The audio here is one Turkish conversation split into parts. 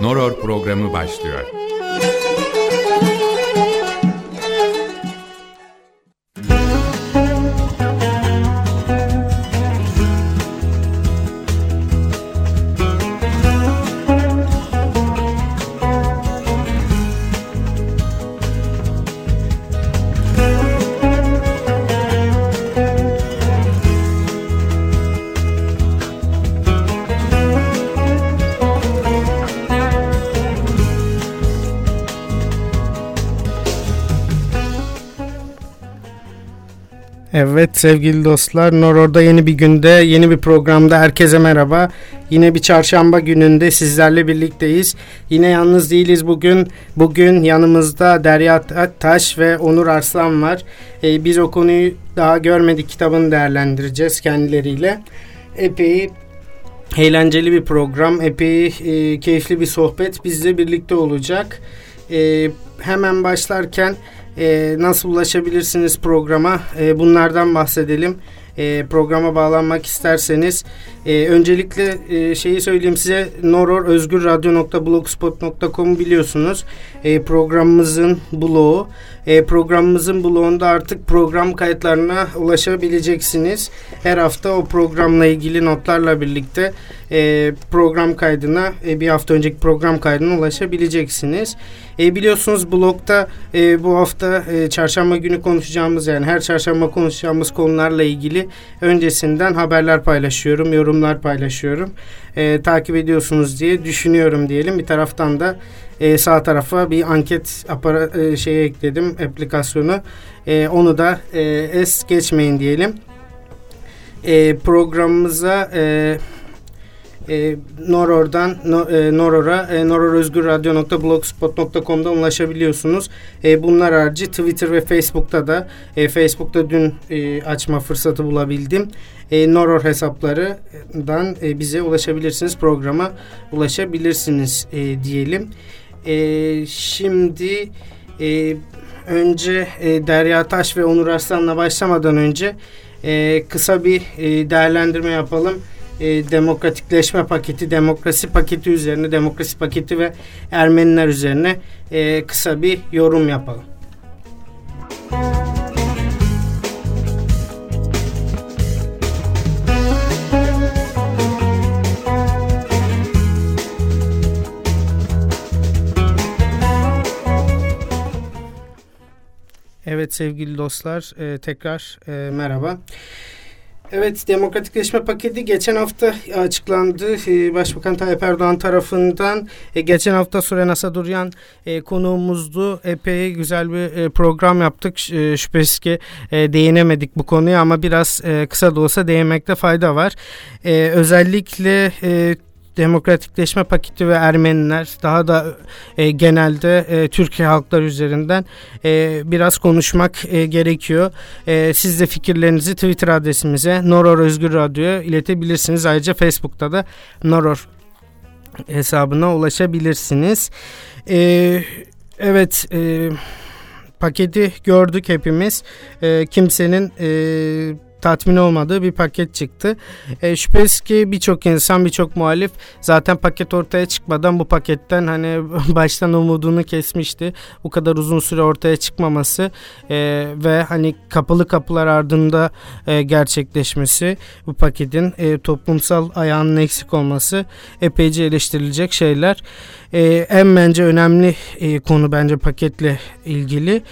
Noror programı başlıyor. Evet sevgili dostlar Noror'da yeni bir günde yeni bir programda herkese merhaba. Yine bir çarşamba gününde sizlerle birlikteyiz. Yine yalnız değiliz bugün. Bugün yanımızda Derya Taş ve Onur Arslan var. Ee, biz o konuyu daha görmedik kitabını değerlendireceğiz kendileriyle. Epey eğlenceli bir program, epey e, keyifli bir sohbet bizle birlikte olacak. E, hemen başlarken e, nasıl ulaşabilirsiniz programa e, bunlardan bahsedelim. E, programa bağlanmak isterseniz e, öncelikle e, şeyi söyleyeyim size nororözgürradyo.blogspot.com'u biliyorsunuz. E, programımızın bloğu. E, programımızın bloğunda artık program kayıtlarına ulaşabileceksiniz. Her hafta o programla ilgili notlarla birlikte e, program kaydına e, bir hafta önceki program kaydına ulaşabileceksiniz. E, biliyorsunuz blogda e, bu hafta e, çarşamba günü konuşacağımız yani her çarşamba konuşacağımız konularla ilgili öncesinden haberler paylaşıyorum, yorumlar paylaşıyorum. E, takip ediyorsunuz diye düşünüyorum diyelim. Bir taraftan da e, sağ tarafa bir anket apara e, şeye ekledim aplikasyonu. E, onu da e, es geçmeyin diyelim. E, programımıza e, e, Noror'dan no, e, Noror'a e, nororözgürradyo.blogspot.com'da ulaşabiliyorsunuz. E, bunlar harici Twitter ve Facebook'ta da e, Facebook'ta dün e, açma fırsatı bulabildim. E, Noror hesaplarından e, bize ulaşabilirsiniz. Programa ulaşabilirsiniz e, diyelim. E, şimdi e, önce e, Derya Taş ve Onur Arslan'la başlamadan önce e, kısa bir e, değerlendirme yapalım e, demokratikleşme paketi, demokrasi paketi üzerine, demokrasi paketi ve Ermeniler üzerine e, kısa bir yorum yapalım. Evet sevgili dostlar e, tekrar e, merhaba. Evet, demokratikleşme paketi geçen hafta açıklandı. Ee, Başbakan Tayyip Erdoğan tarafından. E, geçen hafta Suren Asaduryan e, konuğumuzdu. Epey güzel bir e, program yaptık. E, şüphesiz ki e, değinemedik bu konuya ama biraz e, kısa da olsa değinmekte fayda var. E, özellikle e, demokratikleşme paketi ve Ermeniler daha da e, genelde e, Türkiye halkları üzerinden e, biraz konuşmak e, gerekiyor. E, siz de fikirlerinizi Twitter adresimize Noror Özgür Radyo'ya iletebilirsiniz. Ayrıca Facebook'ta da Noror hesabına ulaşabilirsiniz. E, evet e, paketi gördük hepimiz. E, kimsenin e, tatmin olmadığı bir paket çıktı. E, şüphesiz ki birçok insan, birçok muhalif zaten paket ortaya çıkmadan bu paketten hani baştan umudunu kesmişti. Bu kadar uzun süre ortaya çıkmaması e, ve hani kapalı kapılar ardında e, gerçekleşmesi bu paketin e, toplumsal ayağının eksik olması epeyce eleştirilecek şeyler. E, en bence önemli e, konu bence paketle ilgili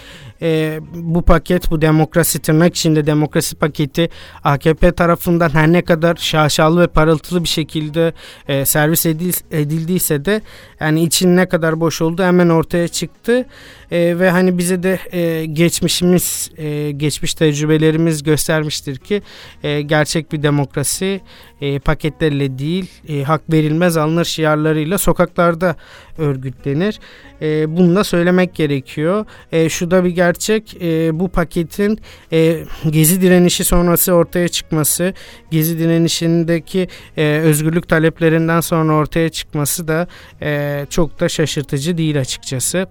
e, bu paket bu demokrasi tırnak içinde demokrasi paketi AKP tarafından her ne kadar şaşalı ve parıltılı bir şekilde e, servis edil, edildiyse de yani için ne kadar boş oldu hemen ortaya çıktı. E, ve hani bize de e, geçmişimiz e, geçmiş tecrübelerimiz göstermiştir ki e, gerçek bir demokrasi e, paketlerle değil e, hak verilmez alınır şiarlarıyla sokaklarda örgütlenir. E, bunu da söylemek gerekiyor. E, şu da bir gerçek e, bu paketin e, gezi direnişi sonrası ortaya çıkması, gezi direnişindeki e, özgürlük taleplerinden sonra ortaya çıkması da e, çok da şaşırtıcı değil açıkçası.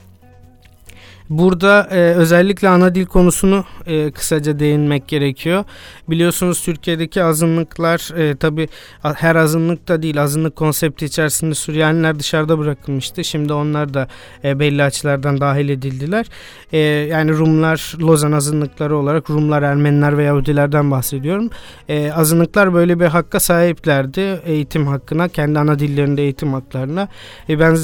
Burada e, özellikle ana dil konusunu e, kısaca değinmek gerekiyor. Biliyorsunuz Türkiye'deki azınlıklar e, tabi her azınlık da değil azınlık konsepti içerisinde Süryaniler dışarıda bırakılmıştı. Şimdi onlar da e, belli açılardan dahil edildiler. E, yani Rumlar Lozan azınlıkları olarak Rumlar, Ermeniler ve Yahudilerden bahsediyorum. E, azınlıklar böyle bir hakka sahiplerdi. Eğitim hakkına, kendi ana dillerinde eğitim haklarına. E, ben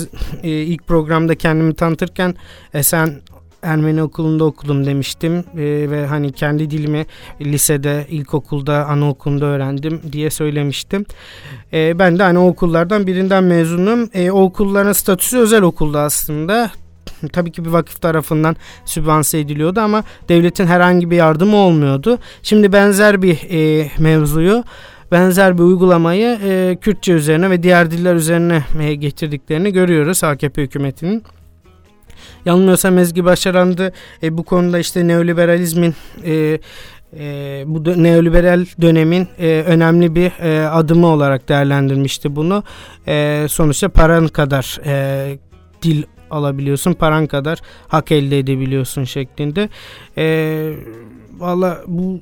e, ilk programda kendimi tanıtırken e, sen Ermeni okulunda okudum demiştim e, ve hani kendi dilimi lisede, ilkokulda, anaokulunda öğrendim diye söylemiştim. E, ben de hani o okullardan birinden mezunum. E, o okulların statüsü özel okulda aslında. Tabii ki bir vakıf tarafından sübvanse ediliyordu ama devletin herhangi bir yardımı olmuyordu. Şimdi benzer bir e, mevzuyu benzer bir uygulamayı e, Kürtçe üzerine ve diğer diller üzerine e, getirdiklerini görüyoruz AKP hükümetinin. Yanılmıyorsam Ezgi Başaran'dı e, bu konuda işte neoliberalizmin e, e, bu dö- neoliberal dönemin e, önemli bir e, adımı olarak değerlendirmişti bunu. E, sonuçta paran kadar e, dil alabiliyorsun, paran kadar hak elde edebiliyorsun şeklinde. E, Valla bu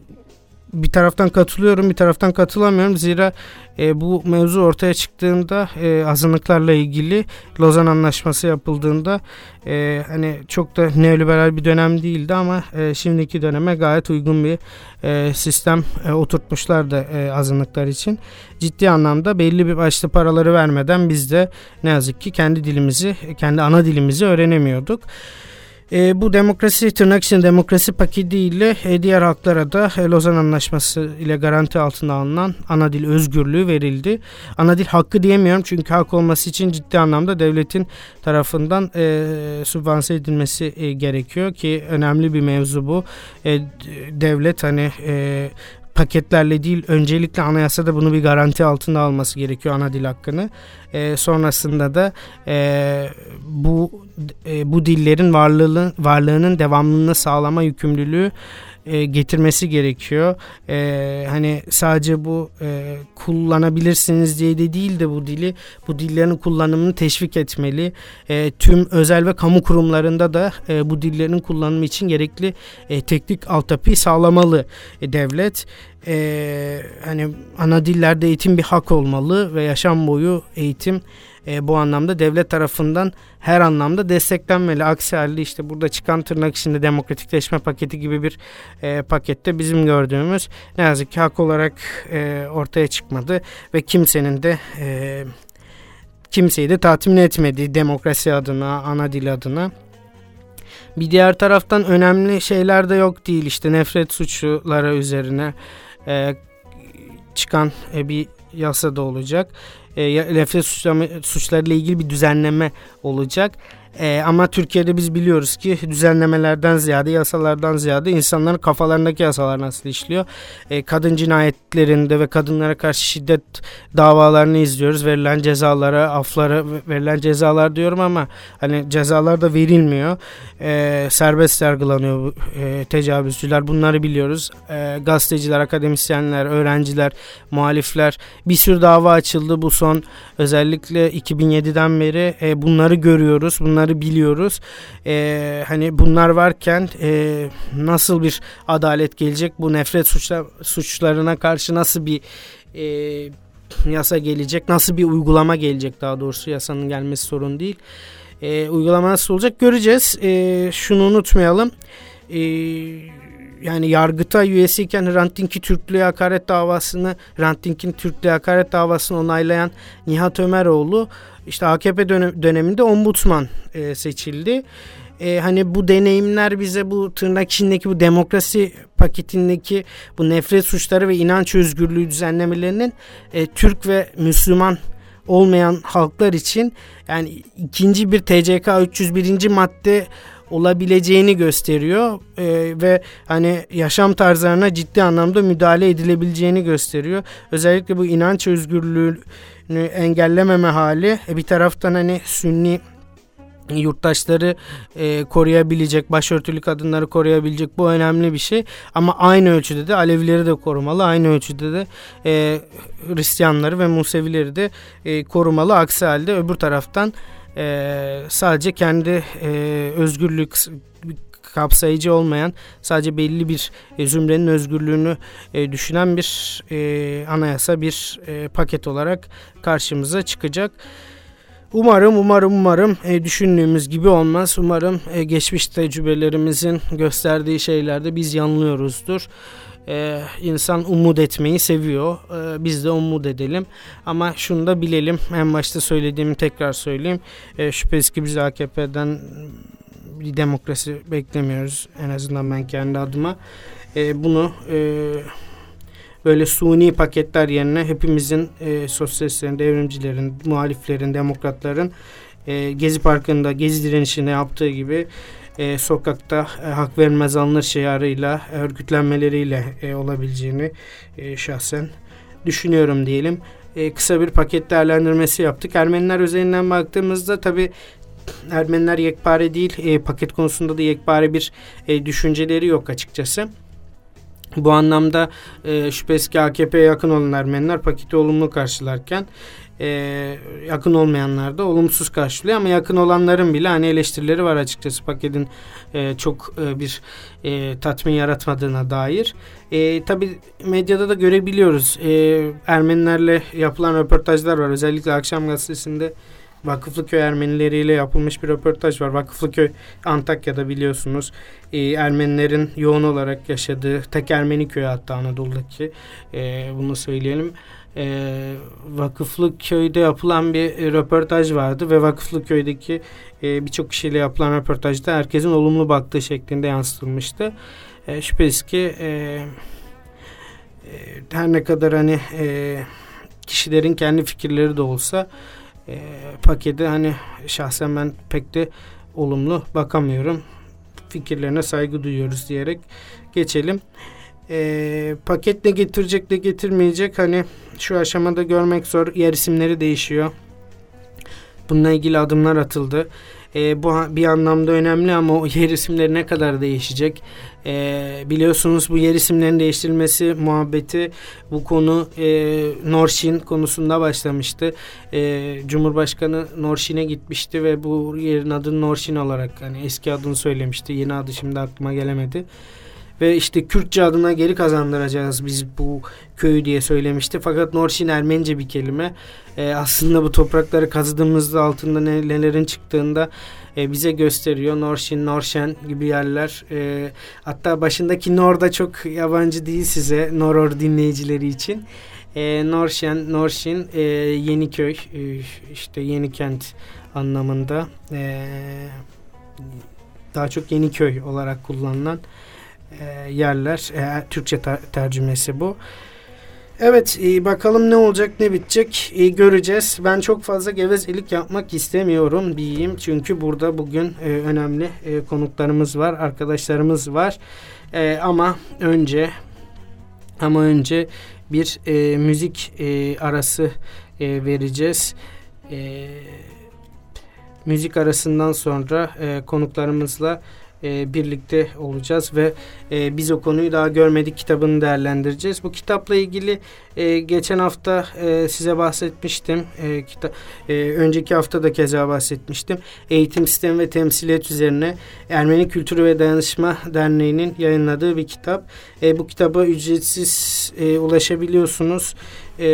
bir taraftan katılıyorum bir taraftan katılamıyorum. Zira e, bu mevzu ortaya çıktığında e, azınlıklarla ilgili Lozan Anlaşması yapıldığında e, hani çok da neoliberal bir dönem değildi ama e, şimdiki döneme gayet uygun bir e, sistem e, oturtmuşlardı e, azınlıklar için. Ciddi anlamda belli bir başlı paraları vermeden biz de ne yazık ki kendi dilimizi, kendi ana dilimizi öğrenemiyorduk. E, bu demokrasi tırnak içinde demokrasi paketi ile e, diğer halklara da e, Lozan Anlaşması ile garanti altına alınan ana dil özgürlüğü verildi. Ana dil hakkı diyemiyorum çünkü hak olması için ciddi anlamda devletin tarafından e, sübvanse edilmesi e, gerekiyor ki önemli bir mevzu bu. E, devlet hani e, paketlerle değil öncelikle anayasada bunu bir garanti altında alması gerekiyor ana dil hakkını. E, sonrasında da e, bu e, bu dillerin varlığının varlığının devamlılığını sağlama yükümlülüğü e, getirmesi gerekiyor. E, hani sadece bu e, kullanabilirsiniz diye de değil de bu dili bu dillerin kullanımını teşvik etmeli. E, tüm özel ve kamu kurumlarında da e, bu dillerin kullanımı için gerekli e, teknik altyapıyı sağlamalı e, devlet. E, hani ana dillerde eğitim bir hak olmalı ve yaşam boyu eğitim e, bu anlamda devlet tarafından her anlamda desteklenmeli. Aksi halde işte burada çıkan tırnak içinde demokratikleşme paketi gibi bir e, pakette bizim gördüğümüz ne yazık ki hak olarak e, ortaya çıkmadı ve kimsenin de e, kimseyi de tatmin etmedi demokrasi adına, ana dil adına. Bir diğer taraftan önemli şeyler de yok değil işte nefret suçları üzerine e, çıkan e, bir yasa da olacak e, nefret suçlarıyla ilgili bir düzenleme olacak. E, ama Türkiye'de biz biliyoruz ki düzenlemelerden ziyade yasalardan ziyade insanların kafalarındaki yasalar nasıl işliyor. E, kadın cinayetlerinde ve kadınlara karşı şiddet davalarını izliyoruz. Verilen cezalara, aflara verilen cezalar diyorum ama hani cezalar da verilmiyor. E, serbest yargılanıyor e, tecavüzcüler. Bunları biliyoruz. E, gazeteciler, akademisyenler, öğrenciler, muhalifler bir sürü dava açıldı bu son özellikle 2007'den beri e, bunları görüyoruz. Bunları bunları biliyoruz. E, hani bunlar varken e, nasıl bir adalet gelecek? Bu nefret suçlar, suçlarına karşı nasıl bir e, yasa gelecek? Nasıl bir uygulama gelecek daha doğrusu yasanın gelmesi sorun değil. E, uygulama nasıl olacak göreceğiz. E, şunu unutmayalım. E, yani yargıta üyesiyken Hrant Dink'i Türklüğe hakaret davasını Hrant Dink'in Türklüğe hakaret davasını onaylayan Nihat Ömeroğlu işte AKP dönem, döneminde ombudsman e, seçildi. E, hani bu deneyimler bize bu tırnak içindeki bu demokrasi paketindeki bu nefret suçları ve inanç özgürlüğü düzenlemelerinin e, Türk ve Müslüman olmayan halklar için yani ikinci bir TCK 301. madde olabileceğini gösteriyor e, ve hani yaşam tarzlarına ciddi anlamda müdahale edilebileceğini gösteriyor. Özellikle bu inanç özgürlüğünü engellememe hali e, bir taraftan hani Sünni yurttaşları e, koruyabilecek, başörtülü kadınları koruyabilecek bu önemli bir şey. Ama aynı ölçüde de Alevileri de korumalı, aynı ölçüde de e, Hristiyanları ve Musevileri de e, korumalı. Aksi halde öbür taraftan e, sadece kendi e, özgürlük kapsayıcı olmayan sadece belli bir e, zümrenin özgürlüğünü e, düşünen bir e, anayasa bir e, paket olarak karşımıza çıkacak. Umarım, umarım, umarım e, düşündüğümüz gibi olmaz. Umarım e, geçmiş tecrübelerimizin gösterdiği şeylerde biz yanılıyoruzdur. E, insan umut etmeyi seviyor. E, biz de umut edelim. Ama şunu da bilelim. En başta söylediğimi tekrar söyleyeyim. E, şüphesiz ki biz AKP'den bir demokrasi beklemiyoruz. En azından ben kendi adıma. E, bunu... E, böyle suni paketler yerine hepimizin e, sosyalistlerin, devrimcilerin, muhaliflerin, demokratların e, Gezi Parkı'nda Gezi direnişinde yaptığı gibi e, sokakta e, hak verilmez alınır şiarıyla, örgütlenmeleriyle e, olabileceğini e, şahsen düşünüyorum diyelim. E, kısa bir paket değerlendirmesi yaptık. Ermeniler üzerinden baktığımızda tabi Ermeniler yekpare değil, e, paket konusunda da yekpare bir e, düşünceleri yok açıkçası. Bu anlamda e, şüphesiz ki AKP'ye yakın olan Ermeniler paketi olumlu karşılarken e, yakın olmayanlar da olumsuz karşılıyor. Ama yakın olanların bile hani eleştirileri var açıkçası paketin e, çok e, bir e, tatmin yaratmadığına dair. E, Tabi medyada da görebiliyoruz. E, Ermenilerle yapılan röportajlar var. Özellikle akşam gazetesinde Vakıflıköy Ermenileriyle yapılmış bir röportaj var. Vakıflıköy Antakya'da biliyorsunuz e, Ermenilerin yoğun olarak yaşadığı tek Ermeni köyü hatta Anadolu'daki e, bunu söyleyelim. E, Vakıflı Köy'de yapılan bir röportaj vardı ve Vakıflı Köy'deki e, birçok kişiyle yapılan röportajda herkesin olumlu baktığı şeklinde yansıtılmıştı. E, şüphesiz ki e, e, her ne kadar hani e, kişilerin kendi fikirleri de olsa e, pakete hani şahsen ben pek de olumlu bakamıyorum. Fikirlerine saygı duyuyoruz diyerek geçelim. E, paket ne getirecek ne getirmeyecek hani şu aşamada görmek zor. Yer isimleri değişiyor. Bununla ilgili adımlar atıldı. E, bu bir anlamda önemli ama o yer isimleri ne kadar değişecek? E, biliyorsunuz bu yer isimlerinin değiştirilmesi muhabbeti bu konu e, Norşin konusunda başlamıştı. E, Cumhurbaşkanı Norşin'e gitmişti ve bu yerin adını Norşin olarak hani eski adını söylemişti. Yeni adı şimdi aklıma gelemedi ve işte Kürtçe adına geri kazandıracağız biz bu köyü diye söylemişti. Fakat Norşin Ermenice bir kelime. E, aslında bu toprakları kazıdığımızda altında ne, nelerin çıktığında e, bize gösteriyor. Norşin, Norşen gibi yerler. E, hatta başındaki Nor da çok yabancı değil size Noror dinleyicileri için. E, Norşen, Norşin, e, Yeniköy, e, işte Yeni Kent anlamında. E, daha çok Yeniköy olarak kullanılan e, yerler. E, Türkçe ter tercümesi bu. Evet e, bakalım ne olacak ne bitecek e, göreceğiz. Ben çok fazla gevezelik yapmak istemiyorum diyeyim. Çünkü burada bugün e, önemli e, konuklarımız var, arkadaşlarımız var. Ama önce ama önce bir müzik arası vereceğiz. Müzik arasından sonra konuklarımızla e, birlikte olacağız ve e, biz o konuyu daha görmedik kitabını değerlendireceğiz. Bu kitapla ilgili e, geçen hafta e, size bahsetmiştim. E, kita e, önceki hafta da keza bahsetmiştim. Eğitim sistemi ve temsiliyet üzerine Ermeni Kültürü ve Dayanışma Derneği'nin yayınladığı bir kitap. E, bu kitaba ücretsiz e, ulaşabiliyorsunuz. E,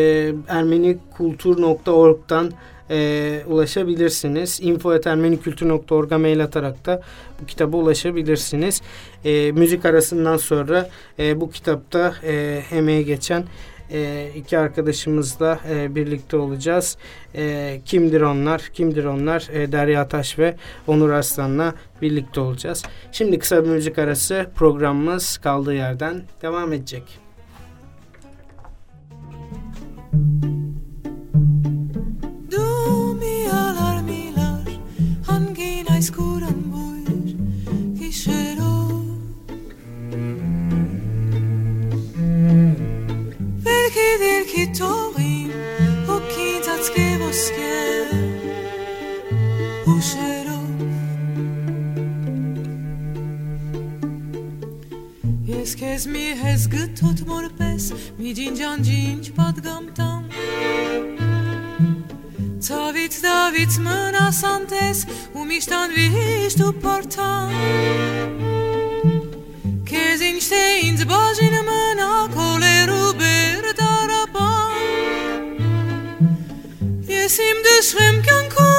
ermenikultur.org'dan e, ulaşabilirsiniz. info.ermenikültür.org'a mail atarak da bu kitaba ulaşabilirsiniz. E, müzik arasından sonra e, bu kitapta e, emeği geçen e, iki arkadaşımızla e, birlikte olacağız. E, kimdir onlar? Kimdir onlar? E, Derya Taş ve Onur Aslan'la birlikte olacağız. Şimdi kısa bir müzik arası programımız kaldığı yerden devam edecek. Müzik Թողի հոգի ծածկե ոսկե Ուշերով Ես քեզ մի հես գտոտ մորպես մի ջինջան ջինջ պատգամ տամ Ցավից դավից մնաս անտես ու միշտ անվիշտ ու փորթան Քեզ ինչ թե ինձ բաժինը մնա կոլերու բերդ sesim de schwem kan call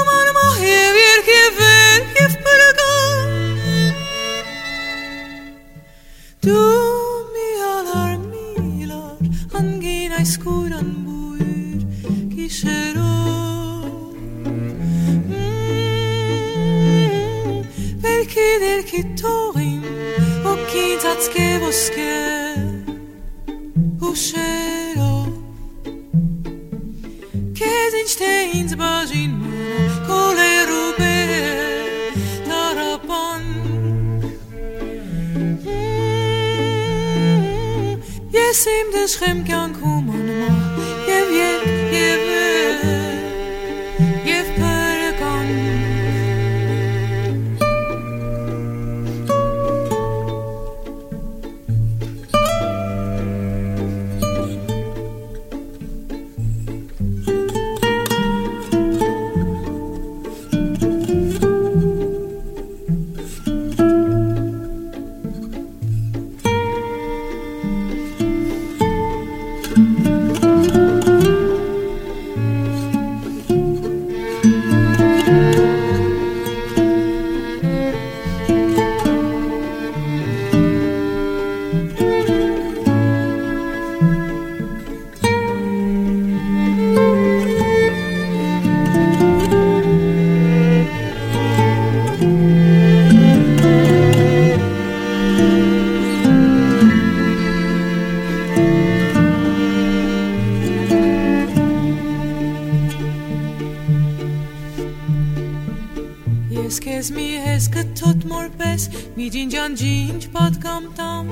կթոտ մորպես մի ջինջան ջինջ պատկամ տամ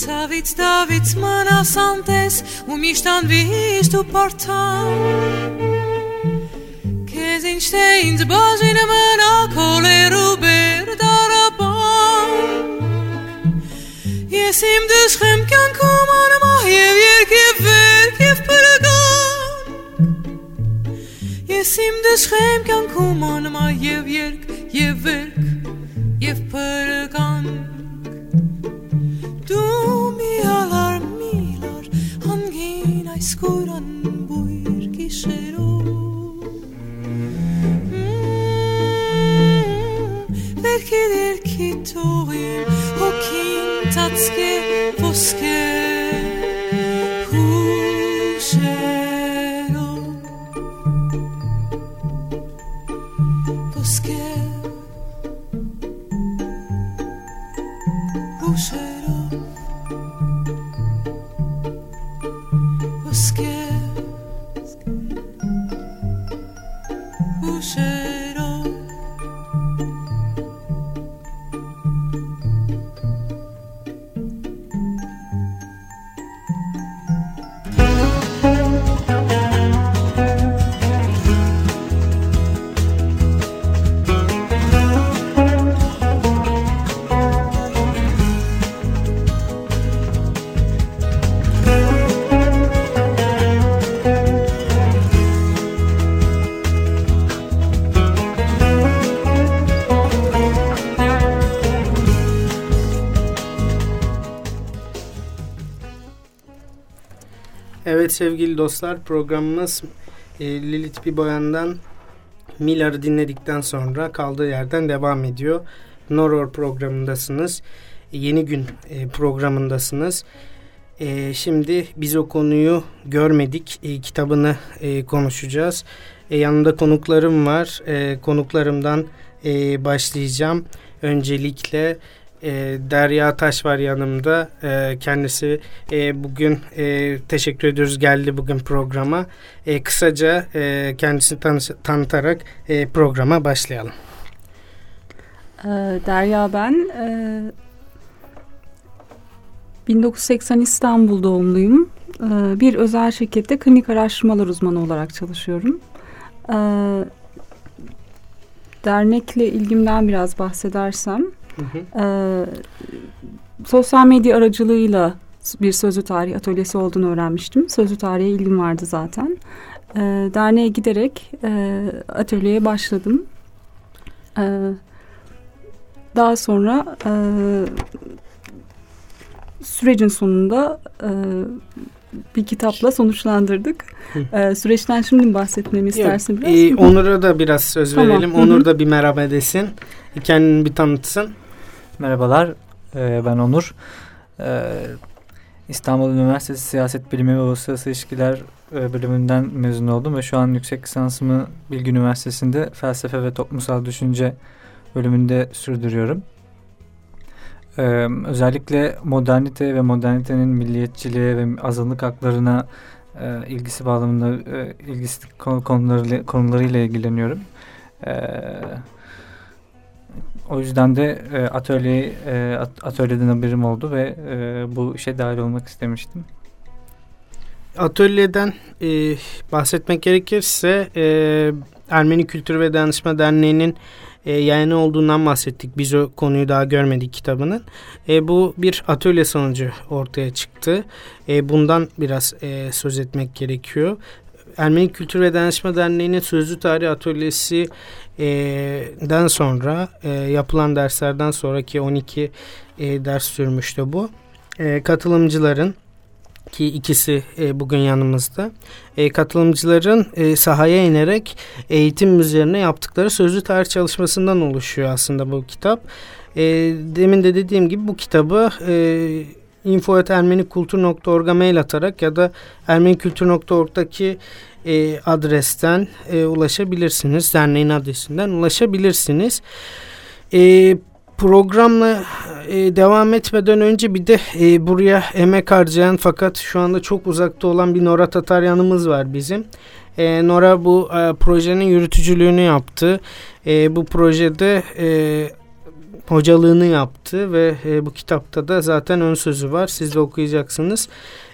Ցավից դավից մնաս անտես ու միշտ անվիշտ ու բարթամ Քեզ ինչ թե ինձ բաժին մնա քոլերու բերդարապան Ես իմ դժխեմ կյանքում Իսկ իմ դժխեմ կյանքում անմա եւ երկ եւ վերք եւ փր Evet sevgili dostlar programımız e, Lilith Biboyan'dan Miller'ı dinledikten sonra kaldığı yerden devam ediyor. Noror programındasınız. Yeni gün e, programındasınız. E, şimdi biz o konuyu görmedik. E, kitabını e, konuşacağız. E, yanımda konuklarım var. E, konuklarımdan e, başlayacağım. Öncelikle e, Derya Taş var yanımda. E, kendisi e, bugün e, teşekkür ediyoruz geldi bugün programa. E, kısaca e, kendisini tanı- tanıtarak e, programa başlayalım. Ee, Derya ben. Ee, 1980 İstanbul doğumluyum. Ee, bir özel şirkette klinik araştırmalar uzmanı olarak çalışıyorum. Ee, dernekle ilgimden biraz bahsedersem, Hı hı. e, sosyal medya aracılığıyla bir sözlü tarih atölyesi olduğunu öğrenmiştim. Sözlü tarihe ilgim vardı zaten. E, derneğe giderek e, atölyeye başladım. E, daha sonra e, sürecin sonunda e, bir kitapla sonuçlandırdık. E, süreçten şimdi bahsetmemi istersin biraz? E, Onur'a da biraz söz tamam. verelim. Onur da bir merhaba desin. Kendini bir tanıtsın. Merhabalar, e, ben Onur. E, İstanbul Üniversitesi Siyaset Bilimi ve Uluslararası İlişkiler e, bölümünden mezun oldum ve şu an yüksek lisansımı Bilgi Üniversitesi'nde felsefe ve toplumsal düşünce bölümünde sürdürüyorum. Ee, özellikle modernite ve modernitenin milliyetçiliğe ve azınlık haklarına e, ilgisi bağlamında e, ilgisi konuları, konularıyla ilgileniyorum. E, o yüzden de e, atölye e, atölyeden haberim oldu ve e, bu işe dahil olmak istemiştim. Atölyeden e, bahsetmek gerekirse e, Ermeni Kültür ve Danışma Derneği'nin e, yayını olduğundan bahsettik. Biz o konuyu daha görmedik kitabının. E, bu bir atölye sonucu ortaya çıktı. E, bundan biraz e, söz etmek gerekiyor. Ermeni Kültür ve Danışma Derneği'nin Sözlü Tarih Atölyesi e, den sonra e, yapılan derslerden sonraki 12 e, ders sürmüştü bu. E, katılımcıların ki ikisi e, bugün yanımızda. E, katılımcıların e, sahaya inerek eğitim üzerine yaptıkları sözlü tarih çalışmasından oluşuyor aslında bu kitap. E, demin de dediğim gibi bu kitabı e, info.ermenikultur.org'a mail atarak ya da ermenikültür.org'daki e, adresten e, ulaşabilirsiniz. Derneğin adresinden ulaşabilirsiniz. E, programla e, devam etmeden önce bir de e, buraya emek harcayan fakat şu anda çok uzakta olan bir Nora Tataryan'ımız var bizim. E, Nora bu e, projenin yürütücülüğünü yaptı. E, bu projede e, hocalığını yaptı ve e, bu kitapta da zaten ön sözü var. Siz de okuyacaksınız.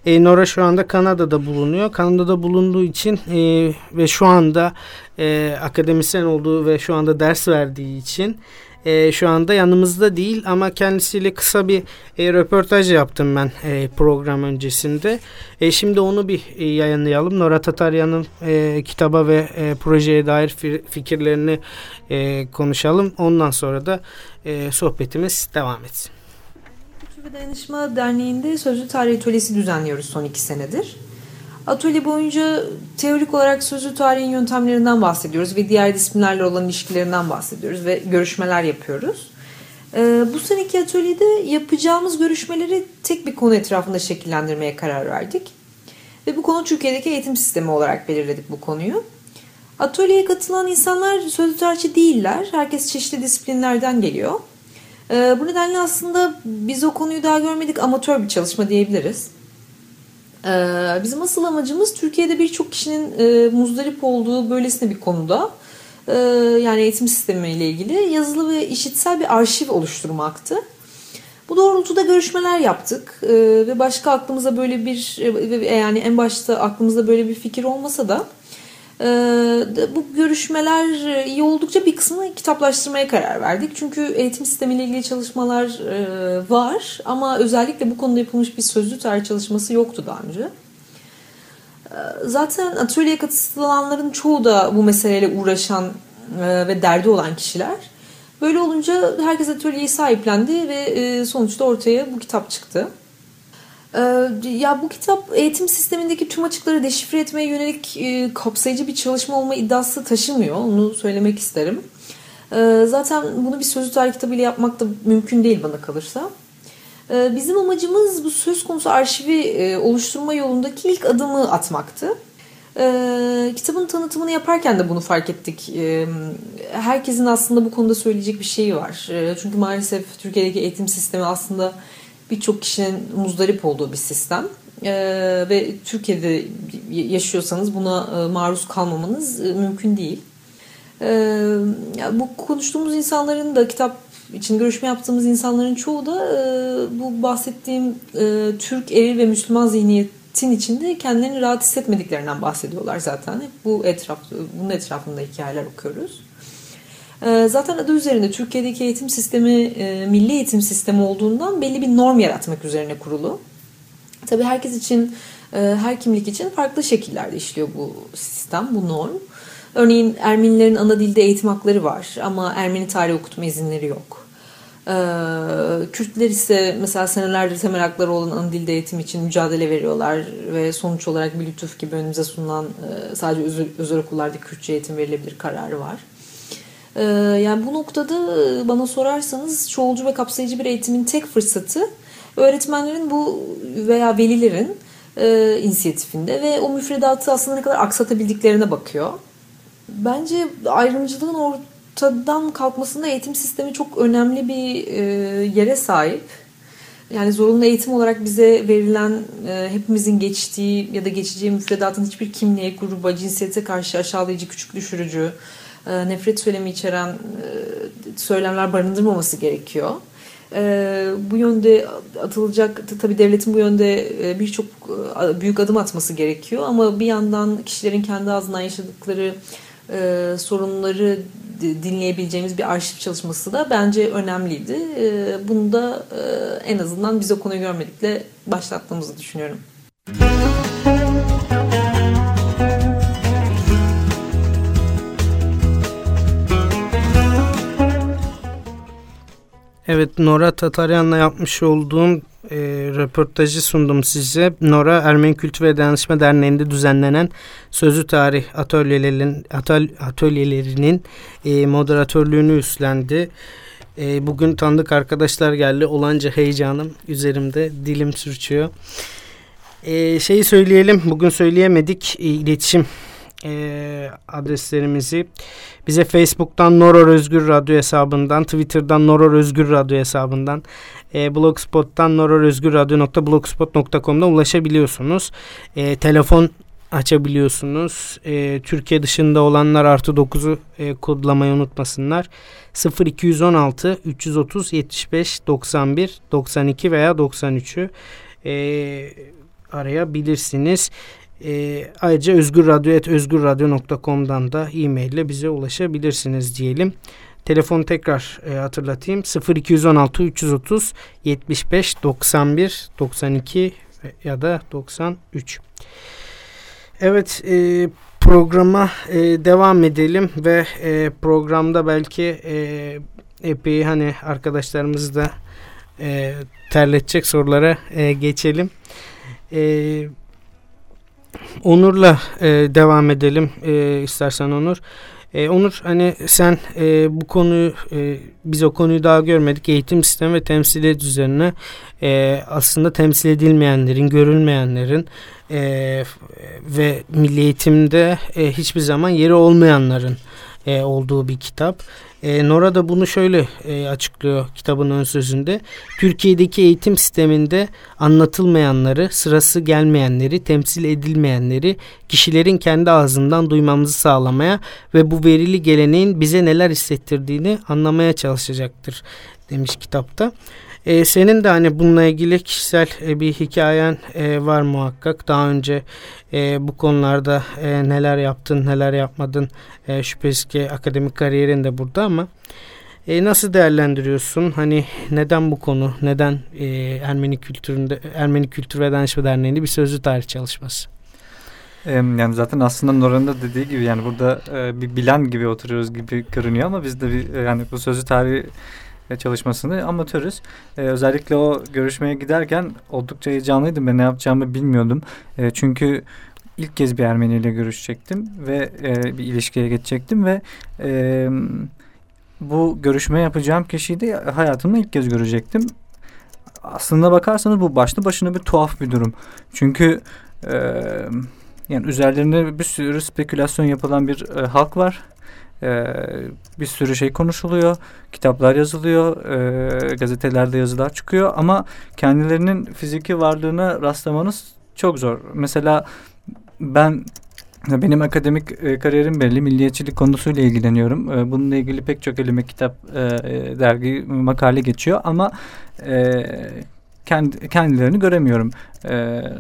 E, Nora şu anda Kanada'da bulunuyor. Kanada'da bulunduğu için e, ve şu anda e, akademisyen olduğu ve şu anda ders verdiği için e, şu anda yanımızda değil ama kendisiyle kısa bir e, röportaj yaptım ben e, program öncesinde. E, şimdi onu bir e, yayınlayalım. Nora Tataryan'ın e, kitaba ve e, projeye dair fikirlerini e, konuşalım. Ondan sonra da e, sohbetimiz devam etsin. Kültür ve Dayanışma Derneği'nde Sözlü Tarih Atölyesi düzenliyoruz son iki senedir. Atölye boyunca teorik olarak sözlü tarihin yöntemlerinden bahsediyoruz ve diğer disiplinlerle olan ilişkilerinden bahsediyoruz ve görüşmeler yapıyoruz. Ee, bu seneki atölyede yapacağımız görüşmeleri tek bir konu etrafında şekillendirmeye karar verdik. Ve bu konu Türkiye'deki eğitim sistemi olarak belirledik bu konuyu. Atölyeye katılan insanlar sözlü tarihçi değiller. Herkes çeşitli disiplinlerden geliyor. Ee, bu nedenle aslında biz o konuyu daha görmedik amatör bir çalışma diyebiliriz. Ee, bizim asıl amacımız Türkiye'de birçok kişinin e, muzdarip olduğu böylesine bir konuda e, yani eğitim sistemiyle ilgili yazılı ve işitsel bir arşiv oluşturmaktı. Bu doğrultuda görüşmeler yaptık e, ve başka aklımıza böyle bir yani en başta aklımızda böyle bir fikir olmasa da bu görüşmeler iyi oldukça bir kısmını kitaplaştırmaya karar verdik. Çünkü eğitim sistemiyle ilgili çalışmalar var ama özellikle bu konuda yapılmış bir sözlü tarih çalışması yoktu daha önce. Zaten atölyeye katılanların çoğu da bu meseleyle uğraşan ve derdi olan kişiler. Böyle olunca herkes atölyeyi sahiplendi ve sonuçta ortaya bu kitap çıktı. Ee, ya bu kitap eğitim sistemindeki tüm açıkları deşifre etmeye yönelik e, kapsayıcı bir çalışma olma iddiası taşımıyor. Onu söylemek isterim. Ee, zaten bunu bir sözlü tarih kitabıyla yapmak da mümkün değil bana kalırsa. Ee, bizim amacımız bu söz konusu arşivi e, oluşturma yolundaki ilk adımı atmaktı. kitabın tanıtımını yaparken de bunu fark ettik. herkesin aslında bu konuda söyleyecek bir şeyi var. çünkü maalesef Türkiye'deki eğitim sistemi aslında birçok kişinin muzdarip olduğu bir sistem. Ee, ve Türkiye'de yaşıyorsanız buna e, maruz kalmamanız e, mümkün değil. Ee, bu konuştuğumuz insanların da kitap için görüşme yaptığımız insanların çoğu da e, bu bahsettiğim e, Türk eril ve Müslüman zihniyetin içinde kendilerini rahat hissetmediklerinden bahsediyorlar zaten. Hep bu etraf, bunun etrafında hikayeler okuyoruz. E, zaten adı üzerinde Türkiye'deki eğitim sistemi e, milli eğitim sistemi olduğundan belli bir norm yaratmak üzerine kurulu. Tabii herkes için, e, her kimlik için farklı şekillerde işliyor bu sistem, bu norm. Örneğin Ermenilerin ana dilde eğitim hakları var ama Ermeni tarih okutma izinleri yok. Ee, Kürtler ise mesela senelerdir temel hakları olan ana dilde eğitim için mücadele veriyorlar ve sonuç olarak bir lütuf gibi önümüze sunulan e, sadece özel okullarda Kürtçe eğitim verilebilir kararı var. Ee, yani bu noktada bana sorarsanız çoğulcu ve kapsayıcı bir eğitimin tek fırsatı öğretmenlerin bu veya velilerin e, inisiyatifinde ve o müfredatı aslında ne kadar aksatabildiklerine bakıyor. Bence ayrımcılığın ortadan kalkmasında eğitim sistemi çok önemli bir e, yere sahip. Yani zorunlu eğitim olarak bize verilen e, hepimizin geçtiği ya da geçeceği müfredatın hiçbir kimliğe, gruba, cinsiyete karşı aşağılayıcı, küçük düşürücü, e, nefret söylemi içeren e, söylemler barındırmaması gerekiyor. E, bu yönde atılacak tabii devletin bu yönde birçok büyük adım atması gerekiyor ama bir yandan kişilerin kendi ağzından yaşadıkları sorunları dinleyebileceğimiz bir arşiv çalışması da bence önemliydi. Bunu da en azından biz o konuyu görmedikle başlattığımızı düşünüyorum. Evet Nora Tataryan'la yapmış olduğum e, röportajı sundum size. Nora Ermeni Kültür ve Dayanışma Derneği'nde düzenlenen Sözlü Tarih atölyelerinin, atölyelerinin e, moderatörlüğünü üstlendi. E, bugün tanıdık arkadaşlar geldi. Olanca heyecanım üzerimde dilim sürçüyor. E, şeyi söyleyelim bugün söyleyemedik iletişim e, adreslerimizi bize Facebook'tan Noror Özgür Radyo hesabından, Twitter'dan Noror Özgür Radyo hesabından, e, Blogspot'tan nororözgürradyo.blogspot.com'da ulaşabiliyorsunuz. E, telefon açabiliyorsunuz. E, Türkiye dışında olanlar artı 9'u e, kodlamayı unutmasınlar. 0216 330 75 91 92 veya 93'ü e, arayabilirsiniz. E, ayrıca özgürradyo.özgürradyo.com'dan da e-mail ile bize ulaşabilirsiniz diyelim. Telefonu tekrar e, hatırlatayım. 0216 330 75 91 92 ya da 93. Evet e, programa e, devam edelim ve e, programda belki e, epey hani arkadaşlarımızı da e, terletecek sorulara e, geçelim. E, Onur'la e, devam edelim e, istersen Onur. E, Onur hani sen e, bu konuyu e, biz o konuyu daha görmedik eğitim sistemi ve temsiliyet üzerine e, aslında temsil edilmeyenlerin görülmeyenlerin e, ve milli eğitimde e, hiçbir zaman yeri olmayanların e, olduğu bir kitap. E, Nora da bunu şöyle e, açıklıyor kitabın ön sözünde. Türkiye'deki eğitim sisteminde anlatılmayanları, sırası gelmeyenleri, temsil edilmeyenleri kişilerin kendi ağzından duymamızı sağlamaya ve bu verili geleneğin bize neler hissettirdiğini anlamaya çalışacaktır demiş kitapta. E, senin de hani bununla ilgili kişisel e, bir hikayen e, var muhakkak. Daha önce e, bu konularda e, neler yaptın, neler yapmadın. E, şüphesiz ki akademik kariyerin de burada ama e, nasıl değerlendiriyorsun? Hani neden bu konu? Neden e, Ermeni kültüründe Ermeni Kültür ve Danışma Derneği'nde bir sözlü tarih çalışması? Yani zaten aslında Nora'nın da dediği gibi yani burada e, bir bilen gibi oturuyoruz gibi görünüyor ama biz de bir yani bu sözlü tarihi çalışmasını amatörüz. Ee, özellikle o görüşmeye giderken oldukça heyecanlıydım. Ben ne yapacağımı bilmiyordum. E, çünkü ilk kez bir Ermeni ile görüşecektim ve e, bir ilişkiye geçecektim ve e, bu görüşme yapacağım kişiyi de hayatımda ilk kez görecektim. Aslında bakarsanız bu başlı başına bir tuhaf bir durum. Çünkü e, yani üzerlerinde bir sürü spekülasyon yapılan bir e, halk var ee, bir sürü şey konuşuluyor, kitaplar yazılıyor, e, gazetelerde yazılar çıkıyor ama kendilerinin fiziki varlığına rastlamanız çok zor. Mesela ben benim akademik e, kariyerim belli. Milliyetçilik konusuyla ilgileniyorum. E, bununla ilgili pek çok elime kitap, e, dergi, makale geçiyor ama e, kendi, kendilerini göremiyorum. Ee,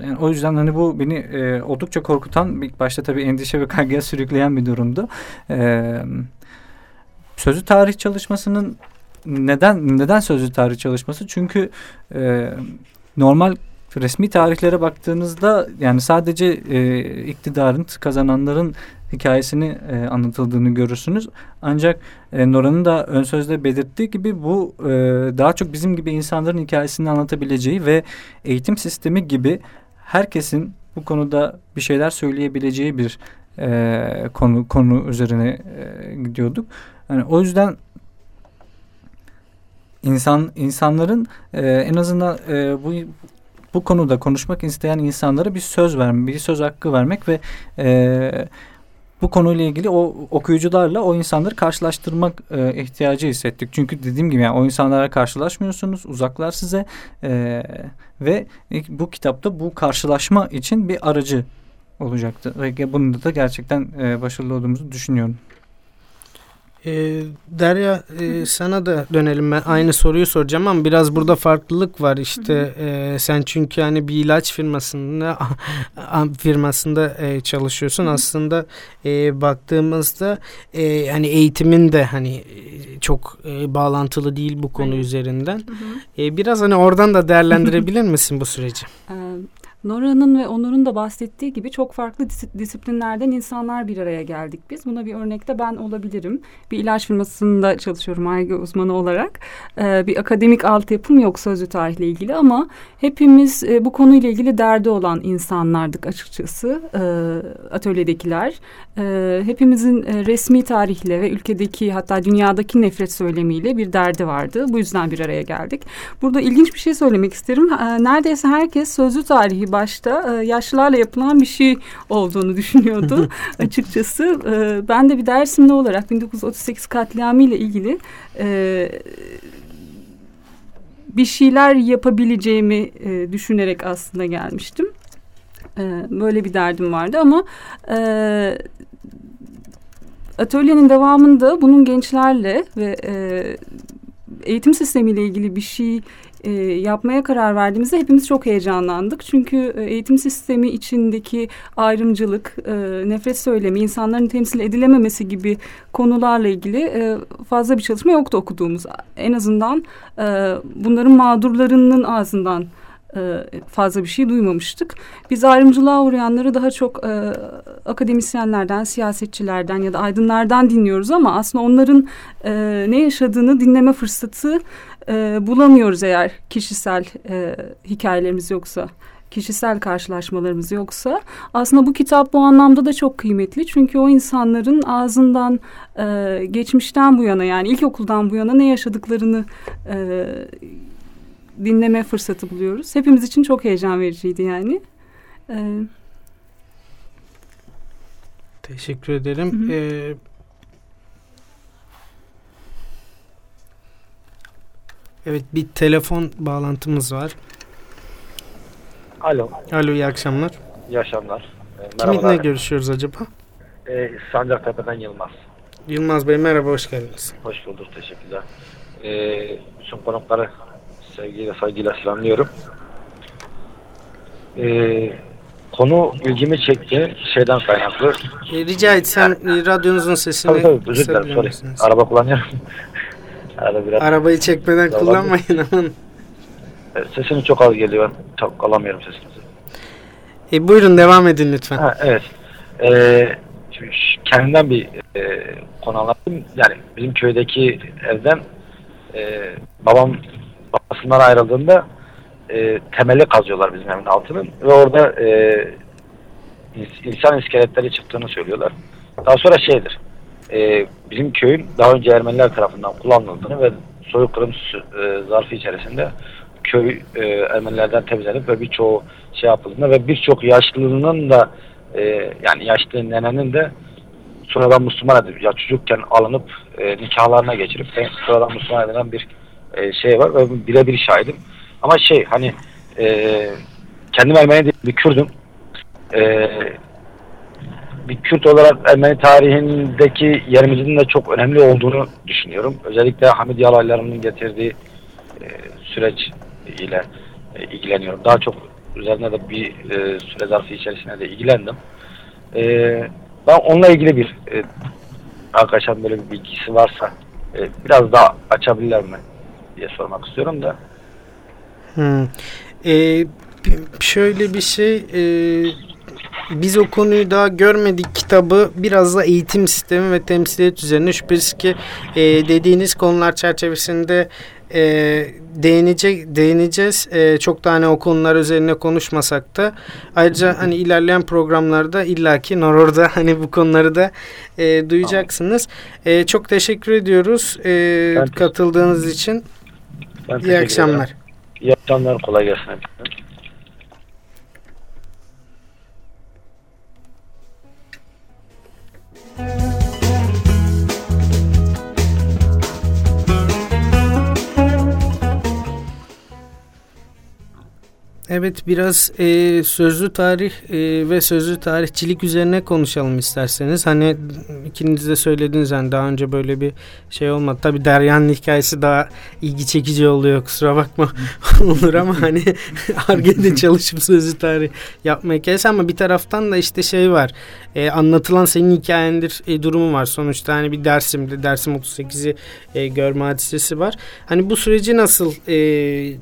yani o yüzden hani bu beni e, oldukça korkutan ilk başta tabii endişe ve kaygıya sürükleyen bir durumdu. Ee, sözlü tarih çalışmasının neden neden sözlü tarih çalışması? Çünkü e, normal resmi tarihlere baktığınızda yani sadece e, iktidarın kazananların hikayesini e, anlatıldığını görürsünüz. Ancak e, Nora'nın da ön sözde belirttiği gibi bu e, daha çok bizim gibi insanların hikayesini anlatabileceği ve eğitim sistemi gibi herkesin bu konuda bir şeyler söyleyebileceği bir e, konu konu üzerine e, gidiyorduk. Yani o yüzden insan insanların e, en azından e, bu bu konuda konuşmak isteyen insanlara bir söz vermek, bir söz hakkı vermek ve e, bu konuyla ilgili o okuyucularla o insanları karşılaştırmak e, ihtiyacı hissettik. Çünkü dediğim gibi yani o insanlara karşılaşmıyorsunuz, uzaklar size e, ve bu kitapta bu karşılaşma için bir aracı olacaktı. Ve bunun da gerçekten e, başarılı olduğumuzu düşünüyorum. E, Derya e, sana da dönelim. Ben aynı soruyu soracağım ama biraz burada farklılık var işte. E, sen çünkü hani bir ilaç firmasında firmasında e, çalışıyorsun. Aslında e, baktığımızda e, hani eğitimin de hani çok e, bağlantılı değil bu konu üzerinden. E, biraz hani oradan da değerlendirebilir misin bu süreci? Nora'nın ve Onur'un da bahsettiği gibi çok farklı disiplinlerden insanlar bir araya geldik biz. Buna bir örnekte ben olabilirim. Bir ilaç firmasında çalışıyorum ARGE uzmanı olarak. Ee, bir akademik altyapım yok sözlü tarihle ilgili ama hepimiz e, bu konuyla ilgili derdi olan insanlardık açıkçası e, atölyedekiler. E, hepimizin e, resmi tarihle ve ülkedeki hatta dünyadaki nefret söylemiyle bir derdi vardı. Bu yüzden bir araya geldik. Burada ilginç bir şey söylemek isterim. E, neredeyse herkes sözlü tarihi başta e, yaşlılarla yapılan bir şey olduğunu düşünüyordu açıkçası. E, ben de bir Dersimli olarak 1938 katliamı ile ilgili e, bir şeyler yapabileceğimi e, düşünerek aslında gelmiştim. E, böyle bir derdim vardı ama e, atölyenin devamında bunun gençlerle ve e, eğitim sistemiyle ilgili bir şey e, yapmaya karar verdiğimizde hepimiz çok heyecanlandık. Çünkü e, eğitim sistemi içindeki ayrımcılık, e, nefret söylemi, insanların temsil edilememesi gibi konularla ilgili e, fazla bir çalışma yoktu okuduğumuz. En azından e, bunların mağdurlarının ağzından e, fazla bir şey duymamıştık. Biz ayrımcılığa uğrayanları daha çok e, akademisyenlerden, siyasetçilerden ya da aydınlardan dinliyoruz ama aslında onların e, ne yaşadığını dinleme fırsatı e, bulamıyoruz eğer kişisel e, hikayelerimiz yoksa kişisel karşılaşmalarımız yoksa aslında bu kitap bu anlamda da çok kıymetli. Çünkü o insanların ağzından e, geçmişten bu yana yani ilkokuldan bu yana ne yaşadıklarını e, dinleme fırsatı buluyoruz. Hepimiz için çok heyecan vericiydi yani. E, Teşekkür ederim. Hı hı. Ee, Evet bir telefon bağlantımız var. Alo. Alo iyi akşamlar. İyi akşamlar. Ee, Kiminle görüşüyoruz acaba? Ee, Sancaktepe'den Yılmaz. Yılmaz Bey merhaba hoş geldiniz. Hoş bulduk teşekkürler. Ee, bütün konukları sevgiyle saygıyla selamlıyorum. Ee, konu ilgimi çekti şeyden kaynaklı. E, rica etsem e, radyonuzun sesini tabii, tabii, özür dilerim, sorry. Araba kullanıyorum. Arada biraz Arabayı çekmeden kullanmayın aman. Sesini çok az geliyor. Çok alamıyorum sesinizi. E, buyurun devam edin lütfen. Ha, evet. Ee, kendimden bir e, konu anlattım. Yani bizim köydeki evden e, babam babasından ayrıldığında e, temeli kazıyorlar bizim evin altının ve orada e, insan iskeletleri çıktığını söylüyorlar. Daha sonra şeydir e, bizim köyün daha önce Ermeniler tarafından kullanıldığını ve soykırım e, zarfı içerisinde köy e, Ermenilerden temizlenip ve birçoğu şey yapıldığında ve birçok yaşlının da e, yani yaşlı nenenin de sonradan Müslüman edilip ya çocukken alınıp e, nikahlarına geçirip sonradan Müslüman edilen bir e, şey var ve birebir şahidim. Ama şey hani e, kendim Ermeni değil bir Kürdüm. E, bir Kürt olarak Ermeni tarihindeki yerimizin de çok önemli olduğunu düşünüyorum. Özellikle Hamid Yalayları'nın getirdiği e, süreç ile e, ilgileniyorum. Daha çok üzerine de bir e, süre zarfı içerisinde de ilgilendim. E, ben onunla ilgili bir e, arkadaşlar böyle bir bilgisi varsa e, biraz daha açabilirler mi diye sormak istiyorum da. Hmm. Ee, şöyle bir şey e, biz o konuyu daha görmedik kitabı biraz da eğitim sistemi ve temsiliyet üzerine şüphesiz ki e, dediğiniz konular çerçevesinde e, değinecek değineceğiz. E, çok tane o konular üzerine konuşmasak da ayrıca hani ilerleyen programlarda illaki orada hani bu konuları da e, duyacaksınız. E, çok teşekkür ediyoruz e, katıldığınız için. Ben İyi akşamlar. İyi akşamlar. Kolay gelsin. Evet biraz e, sözlü tarih e, ve sözlü tarihçilik üzerine konuşalım isterseniz. Hani ikiniz de söylediniz hani daha önce böyle bir şey olmadı. Tabi Derya'nın hikayesi daha ilgi çekici oluyor kusura bakma olur ama hani Arge'de çalışıp sözlü tarih yapma hikayesi ama bir taraftan da işte şey var. E, anlatılan senin hikayendir e, durumu var. Sonuçta hani bir Dersim'de Dersim 38'i e, görme hadisesi var. Hani bu süreci nasıl e,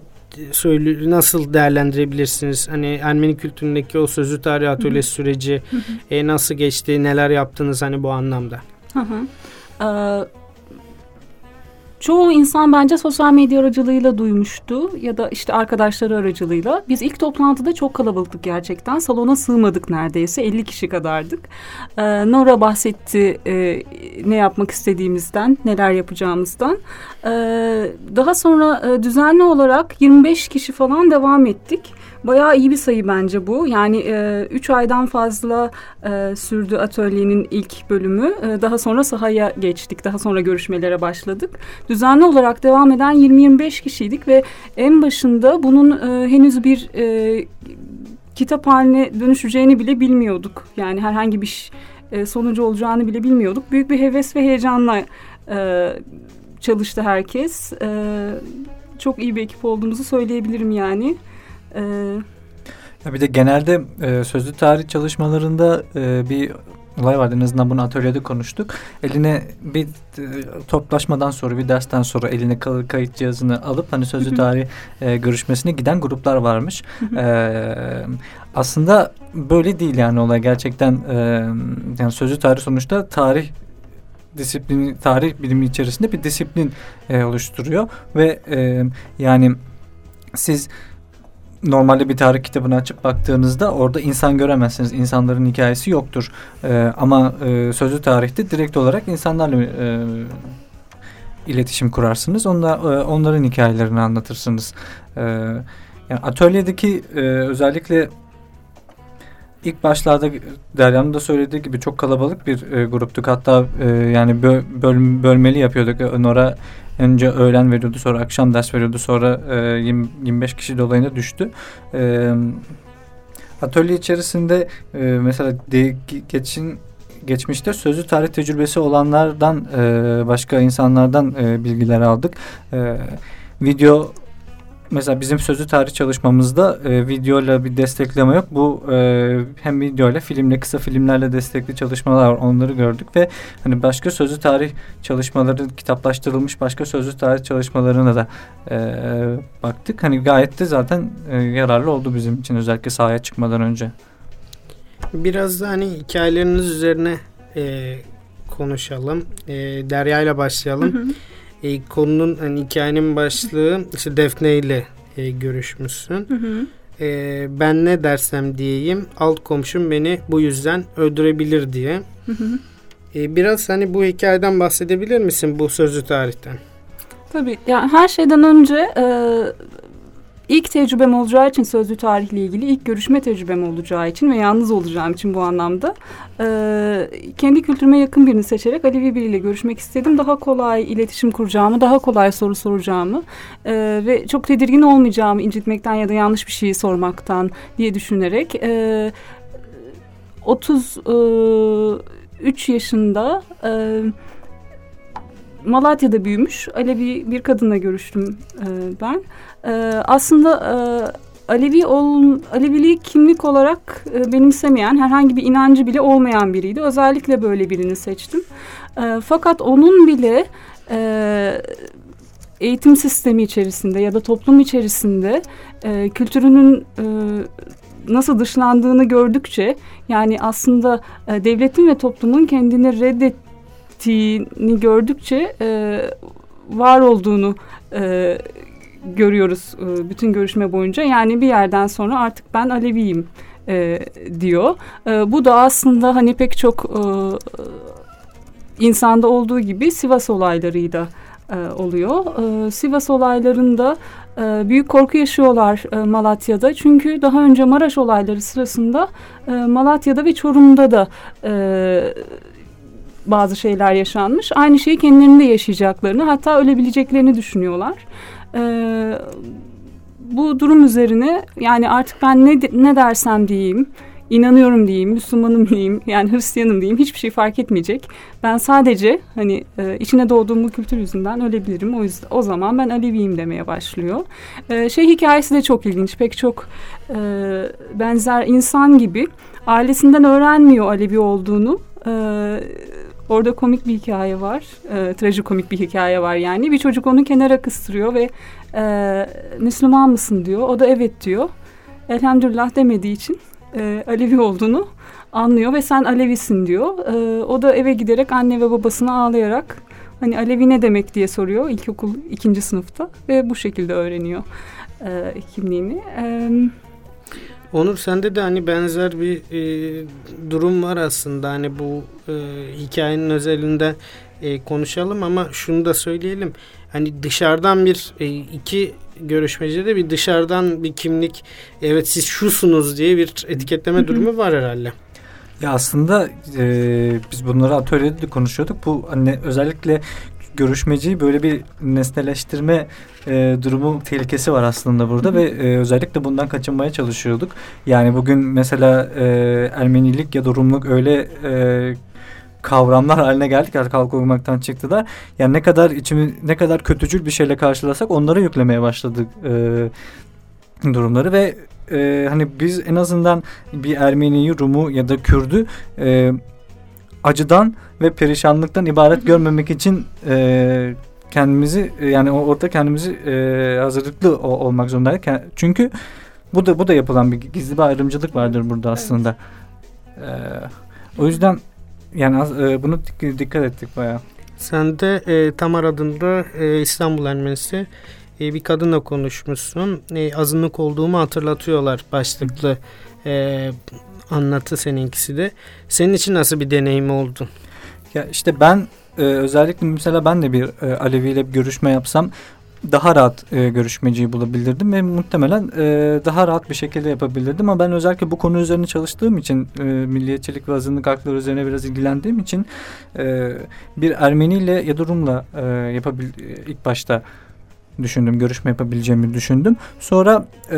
söyle nasıl değerlendirebilirsiniz? Hani Ermeni kültüründeki o sözlü tarih atölyesi süreci e, nasıl geçti? Neler yaptınız hani bu anlamda? Hı hı. Ee, çoğu insan bence sosyal medya aracılığıyla duymuştu ya da işte arkadaşları aracılığıyla. Biz ilk toplantıda çok kalabalıktık gerçekten. Salona sığmadık neredeyse 50 kişi kadardık. Ee, Nora bahsetti e, ne yapmak istediğimizden, neler yapacağımızdan. Ee, daha sonra e, düzenli olarak 25 kişi falan devam ettik. Bayağı iyi bir sayı bence bu. Yani e, üç aydan fazla e, sürdü atölyenin ilk bölümü. E, daha sonra sahaya geçtik. Daha sonra görüşmelere başladık. Düzenli olarak devam eden 20-25 kişiydik ve en başında bunun e, henüz bir e, kitap haline dönüşeceğini bile bilmiyorduk. Yani herhangi bir e, sonucu olacağını bile bilmiyorduk. Büyük bir heves ve heyecanla e, çalıştı herkes. E, çok iyi bir ekip olduğumuzu söyleyebilirim yani. Ee, ya bir de genelde e, sözlü tarih çalışmalarında e, bir olay vardı. En azından bunu atölyede konuştuk. Eline bir e, toplaşmadan sonra bir dersten sonra eline kayıt cihazını alıp hani sözlü tarih e, görüşmesine giden gruplar varmış. e, aslında böyle değil yani olay gerçekten e, yani sözlü tarih sonuçta tarih disiplini tarih bilimi içerisinde bir disiplin e, oluşturuyor ve e, yani siz normalde bir tarih kitabını açıp baktığınızda orada insan göremezsiniz. İnsanların hikayesi yoktur. E, ama e, sözlü tarihte direkt olarak insanlarla e, iletişim kurarsınız. Onda, e, onların hikayelerini anlatırsınız. E, yani atölyedeki e, özellikle ilk başlarda Derya'nın da söylediği gibi çok kalabalık bir e, gruptuk. Hatta e, yani böl, böl, bölmeli yapıyorduk. Nora Önce öğlen veriyordu sonra akşam ders veriyordu sonra e, 20, 25 kişi dolayına düştü. E, atölye içerisinde e, mesela de, geçin geçmişte sözlü tarih tecrübesi olanlardan e, başka insanlardan e, bilgiler aldık. E, video mesela bizim sözlü tarih çalışmamızda e, videoyla bir destekleme yok. Bu e, hem videoyla filmle kısa filmlerle destekli çalışmalar var. Onları gördük ve hani başka sözlü tarih çalışmaları kitaplaştırılmış başka sözlü tarih çalışmalarına da e, baktık. Hani gayet de zaten e, yararlı oldu bizim için özellikle sahaya çıkmadan önce. Biraz da hani hikayeleriniz üzerine e, konuşalım. E, Derya ile başlayalım. Hı hı. E, konunun hani hikayenin başlığı işte Defne ile e, görüşmüşsün. Hı hı. E, ben ne dersem diyeyim alt komşum beni bu yüzden öldürebilir diye. Hı hı. E, biraz hani bu hikayeden bahsedebilir misin bu sözlü tarihten? Tabii. Yani her şeyden önce e, İlk tecrübem olacağı için sözlü tarihle ilgili ilk görüşme tecrübem olacağı için ve yalnız olacağım için bu anlamda e, kendi kültürüme yakın birini seçerek Alevi biriyle görüşmek istedim. Daha kolay iletişim kuracağımı, daha kolay soru soracağımı e, ve çok tedirgin olmayacağımı incitmekten ya da yanlış bir şeyi sormaktan diye düşünerek e, 33 yaşında e, Malatya'da büyümüş Alevi bir kadınla görüştüm e, ben. E, aslında e, Alevi ol, Aleviliği kimlik olarak e, benimsemeyen, herhangi bir inancı bile olmayan biriydi. Özellikle böyle birini seçtim. E, fakat onun bile e, eğitim sistemi içerisinde ya da toplum içerisinde e, kültürünün e, nasıl dışlandığını gördükçe yani aslında e, devletin ve toplumun kendini reddettiğini gördükçe e, var olduğunu e, görüyoruz e, bütün görüşme boyunca. Yani bir yerden sonra artık ben Aleviyim e, diyor. E, bu da aslında hani pek çok e, insanda olduğu gibi Sivas olaylarıyla e, oluyor. E, Sivas olaylarında e, büyük korku yaşıyorlar e, Malatya'da. Çünkü daha önce Maraş olayları sırasında e, Malatya'da ve Çorum'da da e, bazı şeyler yaşanmış. Aynı şeyi kendilerinde yaşayacaklarını hatta ölebileceklerini düşünüyorlar. E, bu durum üzerine yani artık ben ne, ne dersem diyeyim inanıyorum diyeyim, Müslümanım diyeyim, yani Hristiyanım diyeyim hiçbir şey fark etmeyecek. Ben sadece hani e, içine doğduğum bu kültür yüzünden ölebilirim. O yüzden o zaman ben Aleviyim demeye başlıyor. E, şey hikayesi de çok ilginç. Pek çok e, benzer insan gibi ailesinden öğrenmiyor Alevi olduğunu. E, orada komik bir hikaye var. E, trajikomik bir hikaye var yani. Bir çocuk onu kenara kıstırıyor ve e, Müslüman mısın diyor. O da evet diyor. Elhamdülillah demediği için e, Alevi olduğunu anlıyor ve sen Alevisin diyor. E, o da eve giderek anne ve babasına ağlayarak hani Alevi ne demek diye soruyor ilkokul ikinci sınıfta ve bu şekilde öğreniyor e, kimliğini. E, Onur sende de hani benzer bir e, durum var aslında hani bu e, hikayenin özelinde e, konuşalım ama şunu da söyleyelim hani dışarıdan bir e, iki görüşmecide bir dışarıdan bir kimlik evet siz şusunuz diye bir etiketleme durumu var herhalde. Ya aslında e, biz bunları atölyede de konuşuyorduk. Bu hani özellikle görüşmeciyi böyle bir nesneleştirme e, durumu tehlikesi var aslında burada hı ve e, özellikle bundan kaçınmaya çalışıyorduk. Yani bugün mesela e, Ermenilik ya da Rumluk öyle e, kavramlar haline geldik artık halk okumaktan çıktılar. Yani ne kadar içimi ne kadar kötücül bir şeyle karşılasak onlara yüklemeye başladık e, durumları ve e, hani biz en azından bir Ermeniyi, Rum'u ya da Kürd'ü e, acıdan ve perişanlıktan ibaret görmemek için e, kendimizi yani orada kendimizi e, hazırlıklı olmak zorundaydık. Çünkü bu da bu da yapılan bir gizli bir ayrımcılık vardır burada aslında. Evet. E, o yüzden yani az, e, bunu dikkat ettik bayağı. Sen de e, Tamar adında e, İstanbul Ermenisi e, bir kadınla konuşmuşsun. E, azınlık olduğumu hatırlatıyorlar başlıklı e, anlatı seninkisi de. Senin için nasıl bir deneyim oldu? Ya işte ben e, özellikle mesela ben de bir e, Alevi ile bir görüşme yapsam daha rahat e, görüşmeciyi bulabilirdim ve muhtemelen e, daha rahat bir şekilde yapabilirdim. Ama ben özellikle bu konu üzerine çalıştığım için e, milliyetçilik ve azınlık hakları üzerine biraz ilgilendiğim için e, bir Ermeni ile ya da Rum'la e, yapabil ilk başta düşündüm görüşme yapabileceğimi düşündüm. Sonra e,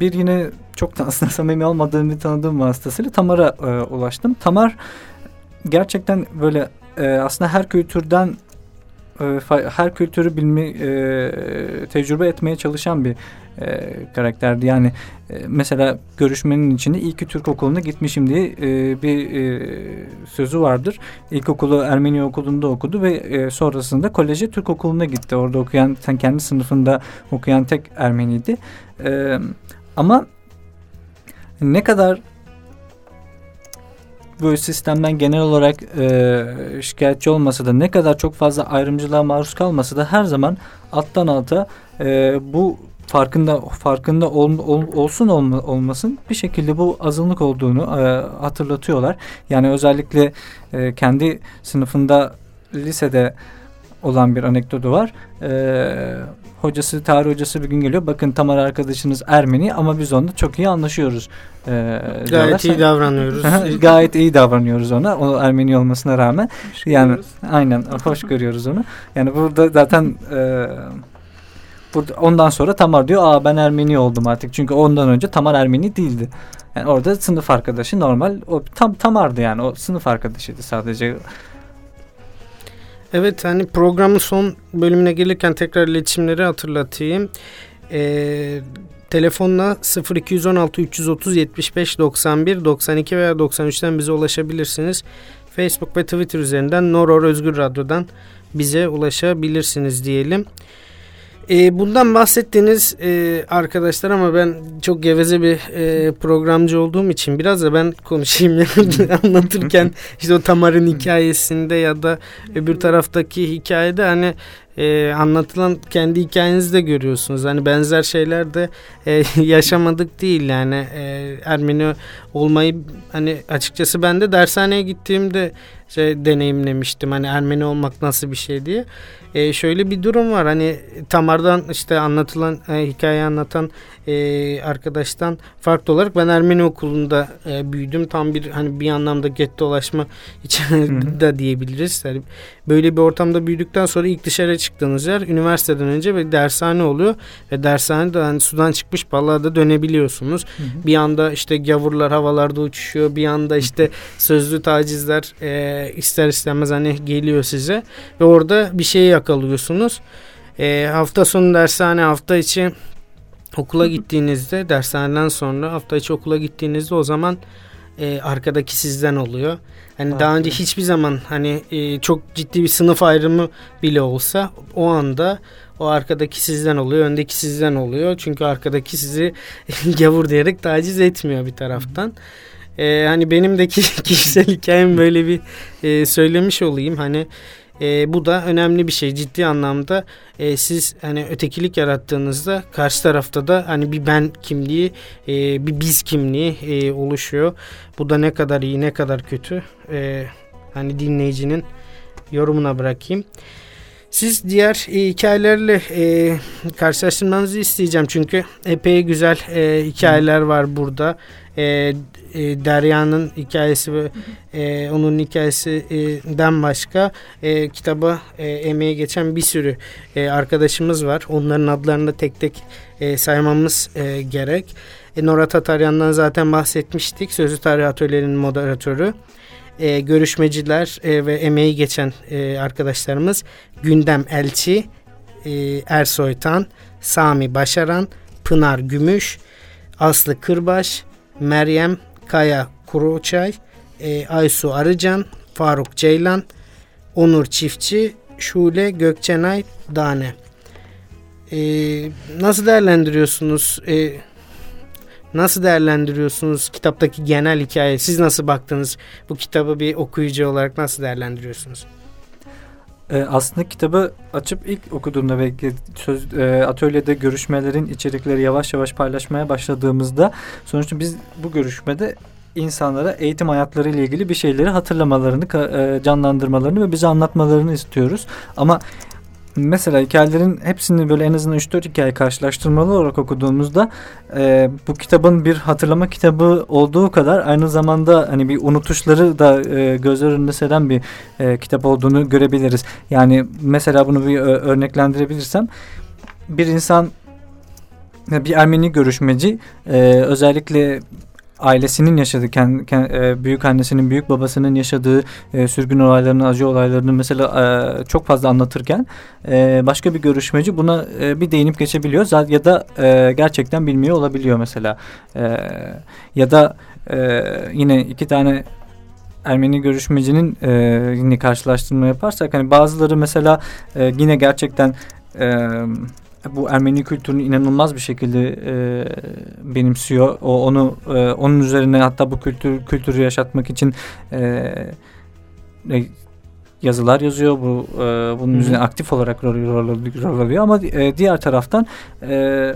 bir yine çok da aslında samimi olmadığım bir tanıdığım vasıtasıyla Tamar'a e, ulaştım. Tamar gerçekten böyle e, aslında her kültürden e, her kültürü bilme, e, tecrübe etmeye çalışan bir e, karakterdi. Yani e, mesela görüşmenin içinde iyi ki Türk okuluna gitmişim diye e, bir e, sözü vardır. İlkokulu Ermeni okulunda okudu ve e, sonrasında koleje Türk okuluna gitti. Orada okuyan, sen kendi sınıfında okuyan tek Ermeniydi. E, ama ne kadar böyle sistemden genel olarak e, şikayetçi olmasa da ne kadar çok fazla ayrımcılığa maruz kalmasa da her zaman alttan alta e, bu farkında farkında ol, ol, olsun olma, olmasın bir şekilde bu azınlık olduğunu e, hatırlatıyorlar. Yani özellikle e, kendi sınıfında lisede olan bir anekdotu var. Ee, hocası, tarih hocası bir gün geliyor. Bakın Tamar arkadaşınız Ermeni ama biz onunla çok iyi anlaşıyoruz. Ee, Gayet iyi davranıyoruz. Gayet iyi davranıyoruz ona. O Ermeni olmasına rağmen. Hoş yani görüyoruz. aynen hoş görüyoruz onu. Yani burada zaten e, burada ondan sonra Tamar diyor aa ben Ermeni oldum artık. Çünkü ondan önce Tamar Ermeni değildi. Yani orada sınıf arkadaşı normal o tam Tamar'dı yani o sınıf arkadaşıydı sadece. Evet hani programın son bölümüne gelirken tekrar iletişimleri hatırlatayım. Ee, telefonla 0216 330 75 91 92 veya 93'ten bize ulaşabilirsiniz. Facebook ve Twitter üzerinden Noror Özgür Radyo'dan bize ulaşabilirsiniz diyelim. E, bundan bahsettiniz e, arkadaşlar ama ben çok geveze bir e, programcı olduğum için biraz da ben konuşayım yani anlatırken işte o Tamar'ın hikayesinde ya da öbür taraftaki hikayede hani e, anlatılan kendi hikayenizi de görüyorsunuz. Hani benzer şeyler de e, yaşamadık değil yani e, Ermeni olmayı hani açıkçası ben de dershaneye gittiğimde şey, deneyimlemiştim. Hani Ermeni olmak nasıl bir şey diye. E, şöyle bir durum var. Hani Tamar'dan işte anlatılan e, hikaye anlatan e, arkadaştan farklı olarak ben Ermeni okulunda e, büyüdüm. Tam bir hani bir anlamda gettolaşma içinde de diyebiliriz. Yani böyle bir ortamda büyüdükten sonra ilk dışarı çıktığınız yer üniversiteden önce ve dershane oluyor. Ve dershanede hani sudan çıkmış balığa da dönebiliyorsunuz. Hı hı. Bir anda işte gavurlar havalarda uçuşuyor. Bir anda işte sözlü tacizler e, ister istemez hani geliyor size. Ve orada bir şeyi yakalıyorsunuz. E, hafta sonu dershane hafta içi okula gittiğinizde dershaneden sonra hafta içi okula gittiğinizde o zaman e, arkadaki sizden oluyor. Hani daha önce hiçbir zaman hani e, çok ciddi bir sınıf ayrımı bile olsa o anda o arkadaki sizden oluyor, öndeki sizden oluyor. Çünkü arkadaki sizi gavur diyerek taciz etmiyor bir taraftan. Ee, hani benim de kişisel hikayem böyle bir e, söylemiş olayım. Hani e, bu da önemli bir şey ciddi anlamda e, siz hani ötekilik yarattığınızda karşı tarafta da hani bir ben kimliği e, bir biz kimliği e, oluşuyor. Bu da ne kadar iyi ne kadar kötü e, hani dinleyicinin yorumuna bırakayım. Siz diğer e, hikayelerle e, karşılaştırmanızı isteyeceğim çünkü epey güzel e, hikayeler var burada. E, e, Derya'nın hikayesi ve e, onun hikayesinden başka e, kitaba e, emeğe geçen bir sürü e, arkadaşımız var. Onların adlarını da tek tek e, saymamız e, gerek. E, Nora Tataryan'dan zaten bahsetmiştik. Sözlü Tarih Atölye'nin moderatörü e, görüşmeciler e, ve emeği geçen e, arkadaşlarımız Gündem Elçi, e, Ersoytan, Sami Başaran, Pınar Gümüş, Aslı Kırbaş, Meryem Kaya Kuruçay, e, Aysu Arıcan, Faruk Ceylan, Onur Çiftçi, Şule Gökçenay Dane. E, nasıl değerlendiriyorsunuz? E, Nasıl değerlendiriyorsunuz kitaptaki genel hikaye? Siz nasıl baktınız bu kitabı bir okuyucu olarak nasıl değerlendiriyorsunuz? Ee, aslında kitabı açıp ilk okuduğumda ve söz, e, atölyede görüşmelerin içerikleri yavaş yavaş paylaşmaya başladığımızda sonuçta biz bu görüşmede insanlara eğitim hayatları ile ilgili bir şeyleri hatırlamalarını, e, canlandırmalarını ve bize anlatmalarını istiyoruz. Ama mesela hikayelerin hepsini böyle en azından 3-4 hikaye karşılaştırmalı olarak okuduğumuzda e, bu kitabın bir hatırlama kitabı olduğu kadar aynı zamanda hani bir unutuşları da e, gözler önünde seren bir e, kitap olduğunu görebiliriz. Yani mesela bunu bir örneklendirebilirsem bir insan bir Ermeni görüşmeci e, özellikle ailesinin yaşadığı, kendi, kendi, e, büyük annesinin, büyük babasının yaşadığı e, sürgün olaylarını, acı olaylarını mesela e, çok fazla anlatırken e, başka bir görüşmeci buna e, bir değinip geçebiliyor ya da e, gerçekten bilmiyor olabiliyor mesela. E, ya da e, yine iki tane Ermeni görüşmecinin e, yine karşılaştırma yaparsak hani bazıları mesela e, yine gerçekten e, bu Ermeni kültürünü inanılmaz bir şekilde e, benimsiyor. O onu e, onun üzerine hatta bu kültür kültürü yaşatmak için e, e yazılar yazıyor. Bu e, bunun Hı. üzerine aktif olarak rol, rol, rol alıyor ama e, diğer taraftan e,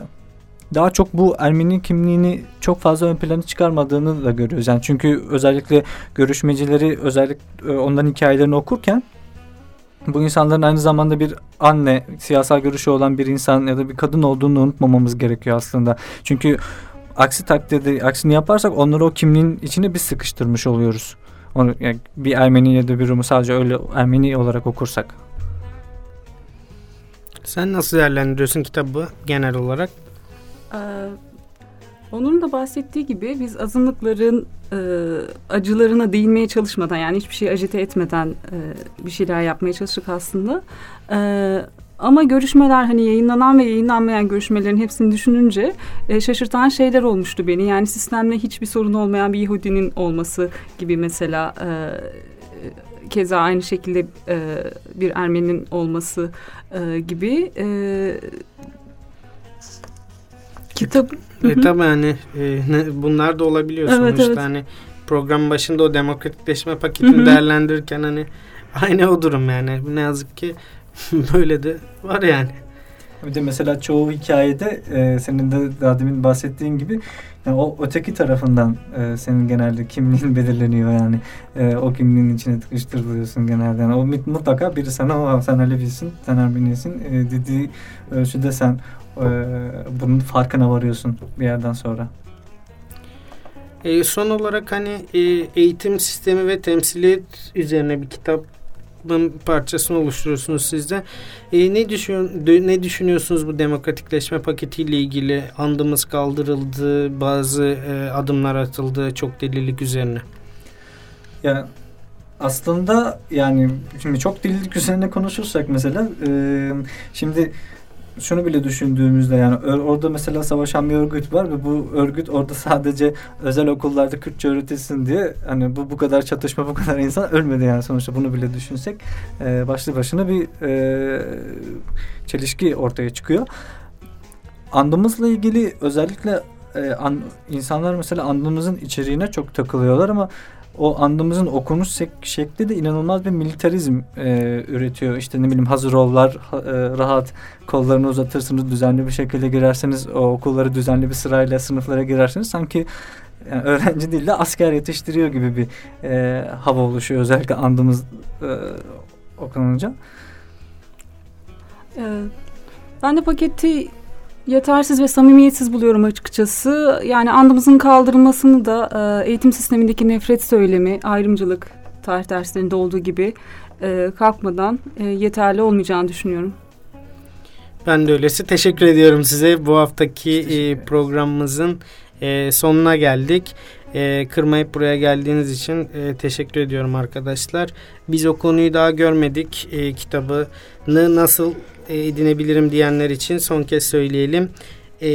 daha çok bu Ermeni kimliğini çok fazla ön plana çıkarmadığını da görüyoruz. Yani çünkü özellikle görüşmecileri özellikle e, onların hikayelerini okurken bu insanların aynı zamanda bir anne, siyasal görüşü olan bir insan ya da bir kadın olduğunu unutmamamız gerekiyor aslında. Çünkü aksi takdirde aksini yaparsak onları o kimliğin içine biz sıkıştırmış oluyoruz. Onu yani bir Ermeni ya da bir Rum'u sadece öyle Ermeni olarak okursak. Sen nasıl değerlendiriyorsun kitabı genel olarak? Ee, onun da bahsettiği gibi biz azınlıkların e, acılarına değinmeye çalışmadan yani hiçbir şey ajite etmeden e, bir şeyler yapmaya çalıştık aslında. E, ama görüşmeler hani yayınlanan ve yayınlanmayan görüşmelerin hepsini düşününce e, şaşırtan şeyler olmuştu beni. Yani sistemle hiçbir sorun olmayan bir Yahudinin olması gibi mesela e, keza aynı şekilde e, bir Ermeninin olması e, gibi e, kitap E, tabii hani e, bunlar da olabiliyor Evet, sonuçta evet. hani program başında o demokratikleşme paketini değerlendirirken hani aynı o durum yani ne yazık ki böyle de var yani. Bir de mesela çoğu hikayede e, senin de daha demin bahsettiğin gibi yani o öteki tarafından e, senin genelde kimliğin belirleniyor yani. E, o kimliğin içine tıkıştırılıyorsun genelde. Yani o mutlaka biri sana o sen Alevisin, sen Ermenisin e, dediği ölçüde sen e, bunun farkına varıyorsun bir yerden sonra. E, son olarak hani e, eğitim sistemi ve temsiliyet üzerine bir kitabın parçasını oluşturuyorsunuz siz de. E, ne, düşün, ne düşünüyorsunuz bu demokratikleşme paketiyle ilgili? Andımız kaldırıldı, bazı e, adımlar atıldı çok delilik üzerine. Ya aslında yani şimdi çok delilik üzerine konuşursak mesela e, şimdi şunu bile düşündüğümüzde yani orada mesela savaşan bir örgüt var ve bu örgüt orada sadece özel okullarda Kürtçe öğretilsin diye hani bu bu kadar çatışma bu kadar insan ölmedi yani sonuçta bunu bile düşünsek e, başlı başına bir e, çelişki ortaya çıkıyor. Andımızla ilgili özellikle e, an, insanlar mesela andımızın içeriğine çok takılıyorlar ama o andımızın okunmuş sek- şekli de inanılmaz bir militarizm e, üretiyor. İşte ne bileyim hazır ollar, e, rahat kollarını uzatırsınız, düzenli bir şekilde girerseniz o okulları düzenli bir sırayla sınıflara girerseniz sanki yani öğrenci değil de asker yetiştiriyor gibi bir e, hava oluşuyor özellikle andımız e, okununca. Ee, Ben de paketi yetersiz ve samimiyetsiz buluyorum açıkçası. Yani andımızın kaldırılmasını da e, eğitim sistemindeki nefret söylemi, ayrımcılık tarih derslerinde olduğu gibi e, kalkmadan e, yeterli olmayacağını düşünüyorum. Ben de öylesi. Teşekkür ediyorum size. Bu haftaki e, programımızın e, sonuna geldik. E, kırmayıp buraya geldiğiniz için e, teşekkür ediyorum arkadaşlar. Biz o konuyu daha görmedik. E, kitabını nasıl edinebilirim diyenler için son kez söyleyelim. E,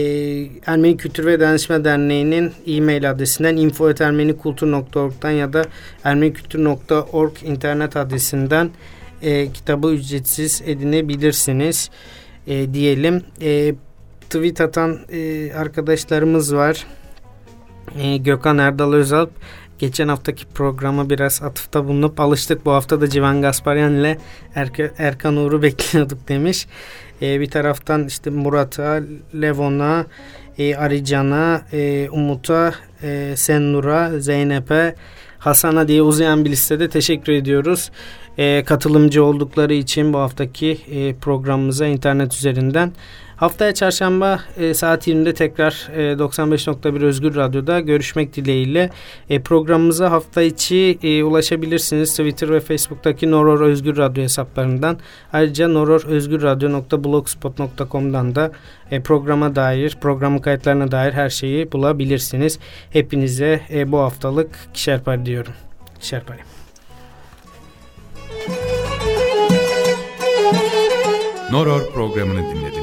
Ermeni Kültür ve Dayanışma Derneği'nin e-mail adresinden info.ermenikultur.org'dan ya da ermenikültür.org internet adresinden e, kitabı ücretsiz edinebilirsiniz e, diyelim. E, tweet atan e, arkadaşlarımız var. E, Gökhan Erdal Özalp geçen haftaki programa biraz atıfta bulunup alıştık. Bu hafta da Civan Gasparyan ile Erke, Erkan Uğur'u bekliyorduk demiş. E, bir taraftan işte Murat'a, Levon'a, e, Arican'a, e, Umut'a, e, Sennur'a, Zeynep'e, Hasan'a diye uzayan bir listede teşekkür ediyoruz. E, katılımcı oldukları için bu haftaki e, programımıza internet üzerinden. Haftaya çarşamba e, saat 20'de tekrar e, 95.1 Özgür Radyo'da görüşmek dileğiyle. E, programımıza hafta içi e, ulaşabilirsiniz Twitter ve Facebook'taki Noror Özgür Radyo hesaplarından. Ayrıca nororözgürradyo.blogspot.com'dan da e, programa dair, programın kayıtlarına dair her şeyi bulabilirsiniz. Hepinize e, bu haftalık kişer pay diyorum. Kişer pay. Noror programını dinlediniz.